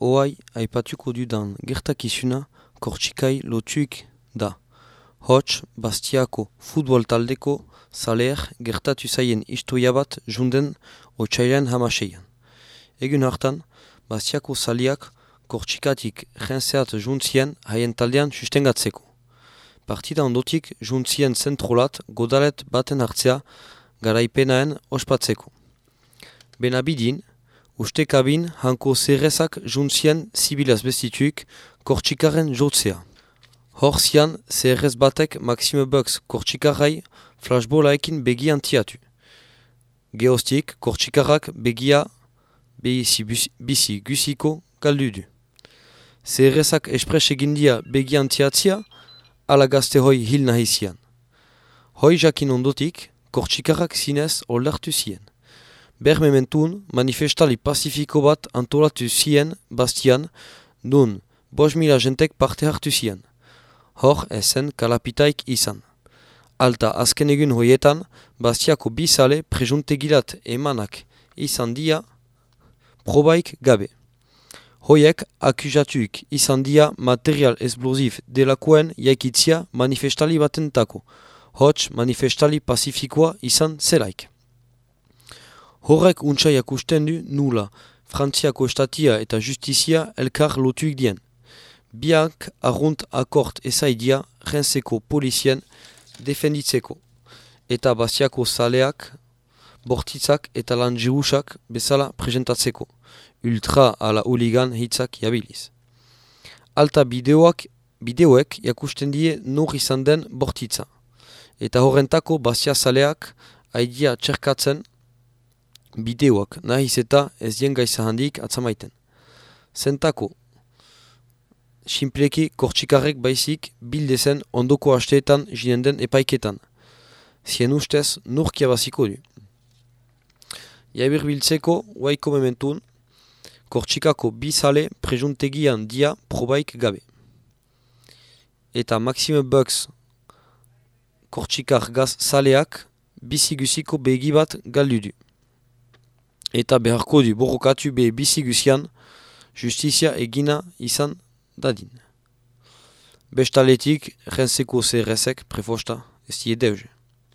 oai aipatuko dudan gertakizuna kortsikai lotuik da. Hots, Bastiako futbol taldeko zaleer gertatu zaien istoia bat junden otxailan hamaseian. Egun hartan, Bastiako zaliak kortsikatik jenseat juntzien haien taldean sustengatzeko. Partida ondotik juntzien zentrolat godalet baten hartzea garaipenaen ospatzeko. Benabidin, uste kabin hanko zerrezak juntzien zibilaz bestituik kortsikaren jotzea. Horzian, zerrez batek Maxime Bucks kortsikarai flashbolaekin begia antiatu. Geostik, kortsikarak begia bizi, bizi gusiko galdu du. Zerrezak espres egindia begia antiatzia, ala hoi hil. Hoi. Ber mementun, manifestali pacifiko bat antolatu zien bastian, nun, bos mila jentek parte hartu zien. Hor esen kalapitaik izan. Alta azken egun hoietan, bastiako bizale prejuntegilat emanak izan dia, probaik gabe. Hoiek akuzatuik izan dia material esplosif delakoen jaikitzia manifestali batentako. Hots manifestali pacifikoa izan zelaik. Horrek untsaiak usten du nula, Frantziako estatia eta justizia elkar lotuik dien. Biak arrunt akort ezaidia jenseko polizien defenditzeko. Eta bastiako zaleak, bortitzak eta lan bezala presentatzeko. Ultra ala huligan hitzak jabiliz. Alta bideoak, bideoek jakusten die nor izan den bortitza. Eta horrentako bastia zaleak haidia txerkatzen bideoak nahiz eta ez dien gaiza handik atzamaiten. Zentako, simpleki kortsikarrek baizik bildezen ondoko hasteetan jinen den epaiketan. Zien ustez nurkia baziko du. Jaibir biltzeko, waiko mementun, kortsikako bizale prejuntegian dia probaik gabe. Eta Maxime Bucks kortsikar gaz zaleak bizigusiko begi bat galdu du eta beharko du borrokatu be bizi guzian justizia egina izan dadin. Bestaletik, jenseko zerrezek prefosta ez die